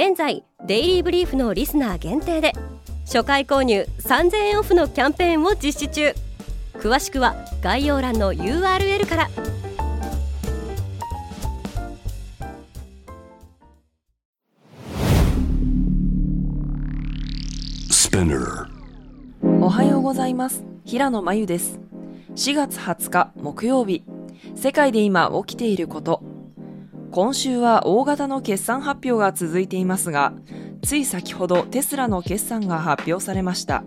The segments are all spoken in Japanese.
現在デイリーブリーフのリスナー限定で初回購入3000円オフのキャンペーンを実施中。詳しくは概要欄の URL から。おはようございます。平野真由です。4月20日木曜日。世界で今起きていること今週は大型の決算発表が続いていますがつい先ほどテスラの決算が発表されました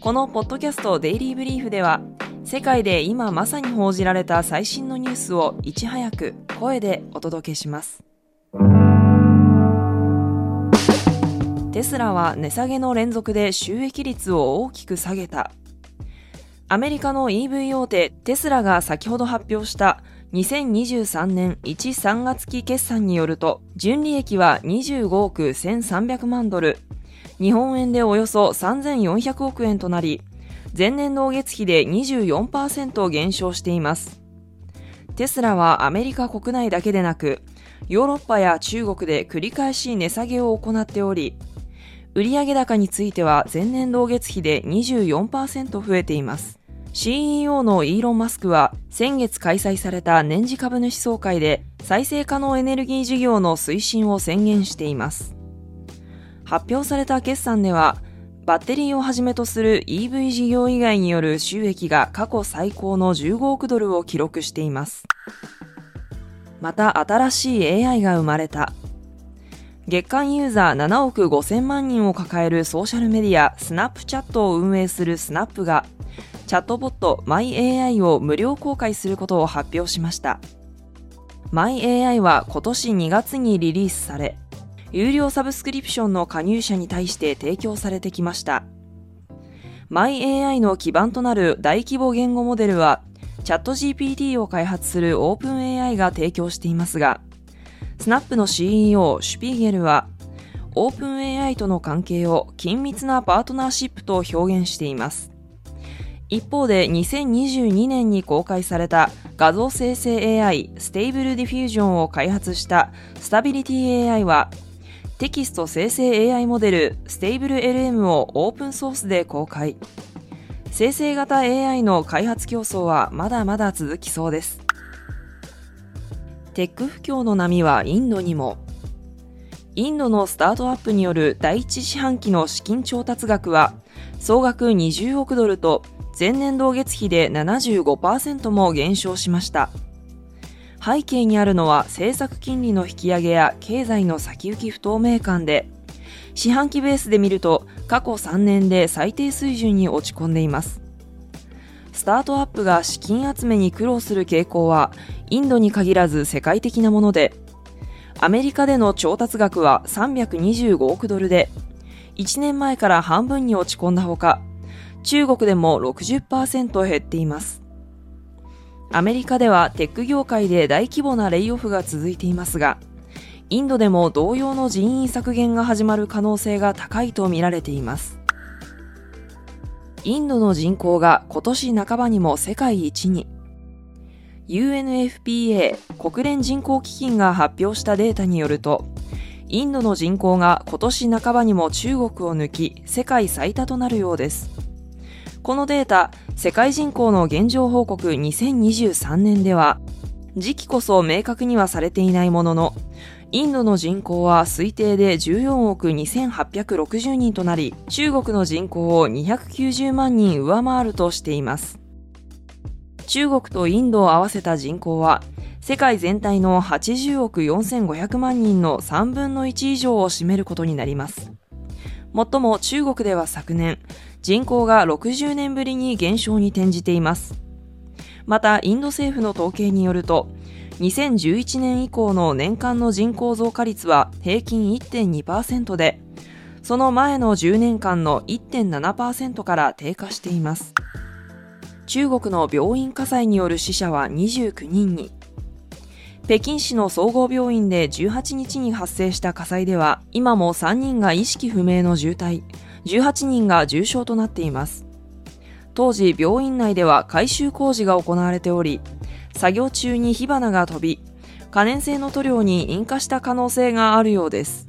このポッドキャストデイリーブリーフでは世界で今まさに報じられた最新のニュースをいち早く声でお届けしますテスラは値下げの連続で収益率を大きく下げた。アメリカの EV 大手テスラが先ほど発表した2023年1、3月期決算によると、純利益は25億1300万ドル、日本円でおよそ3400億円となり、前年同月比で24%減少しています。テスラはアメリカ国内だけでなく、ヨーロッパや中国で繰り返し値下げを行っており、売上高については前年同月比で24%増えています。CEO のイーロン・マスクは先月開催された年次株主総会で再生可能エネルギー事業の推進を宣言しています。発表された決算ではバッテリーをはじめとする EV 事業以外による収益が過去最高の15億ドルを記録しています。また新しい AI が生まれた。月間ユーザー7億5000万人を抱えるソーシャルメディアスナップチャットを運営するスナップがチャットボット MyAI を無料公開することを発表しました MyAI は今年2月にリリースされ有料サブスクリプションの加入者に対して提供されてきました MyAI の基盤となる大規模言語モデルはチャット GPT を開発する OpenAI が提供していますがスナップの CEO シュピーゲルは、オープン AI との関係を緊密なパートナーシップと表現しています。一方で2022年に公開された画像生成 AI ステーブルディフュージョンを開発したスタビリティ AI はテキスト生成 AI モデルステーブル LM をオープンソースで公開。生成型 AI の開発競争はまだまだ続きそうです。テック不況の波はインドにも。インドのスタートアップによる第一四半期の資金調達額は総額20億ドルと前年同月比で75%も減少しました。背景にあるのは政策金利の引き上げや経済の先行き不透明感で、四半期ベースで見ると過去3年で最低水準に落ち込んでいます。スタートアップが資金集めに苦労する傾向はインドに限らず世界的なもので、アメリカでの調達額は325億ドルで、1年前から半分に落ち込んだほか、中国でも60%減っています。アメリカではテック業界で大規模なレイオフが続いていますが、インドでも同様の人員削減が始まる可能性が高いとみられています。インドの人口が今年半ばにも世界一に。UNFPA 国連人口基金が発表したデータによると、インドの人口が今年半ばにも中国を抜き、世界最多となるようです。このデータ、世界人口の現状報告2023年では、時期こそ明確にはされていないものの、インドの人口は推定で14億2860人となり、中国の人口を290万人上回るとしています。中国とインドを合わせた人口は、世界全体の80億4500万人の3分の1以上を占めることになります。もっとも中国では昨年、人口が60年ぶりに減少に転じています。また、インド政府の統計によると、2011年以降の年間の人口増加率は平均1.2%で、その前の10年間の1.7%から低下しています。中国の病院火災による死者は29人に。北京市の総合病院で18日に発生した火災では、今も3人が意識不明の重体、18人が重傷となっています。当時、病院内では改修工事が行われており、作業中に火花が飛び、可燃性の塗料に引火した可能性があるようです。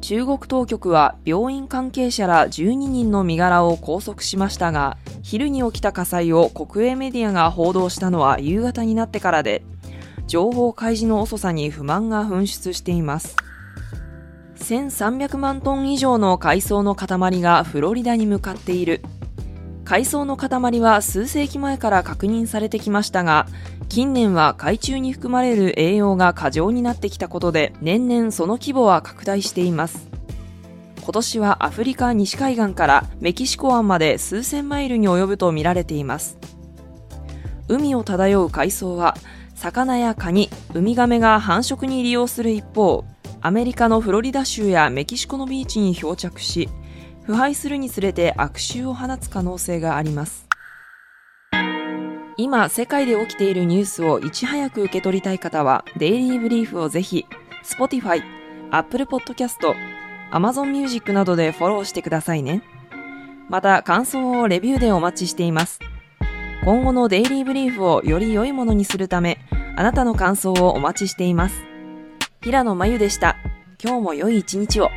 中国当局は病院関係者ら12人の身柄を拘束しましたが、昼に起きた火災を国営メディアが報道したのは夕方になってからで、情報開示の遅さに不満が噴出しています。1300万トン以上の海藻の塊がフロリダに向かっている。海藻の塊は数世紀前から確認されてきましたが、近年は海中に含まれる栄養が過剰になってきたことで、年々その規模は拡大しています。今年はアフリカ西海岸からメキシコ湾まで数千マイルに及ぶと見られています。海を漂う海藻は、魚やカニ、ウミガメが繁殖に利用する一方、アメリカのフロリダ州やメキシコのビーチに漂着し、腐敗するにつれて悪臭を放つ可能性があります。今、世界で起きているニュースをいち早く受け取りたい方は、デイリーブリーフをぜひ、Spotify、Apple Podcast、Amazon Music などでフォローしてくださいね。また、感想をレビューでお待ちしています。今後のデイリーブリーフをより良いものにするため、あなたの感想をお待ちしています。平野真由でした。今日も良い一日を。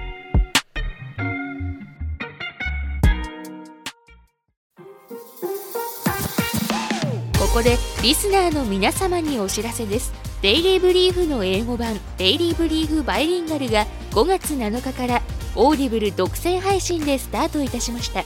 ここでリスナーの皆様にお知らせですデイリーブリーフの英語版デイリーブリーフバイリンガルが5月7日からオーディブル独占配信でスタートいたしました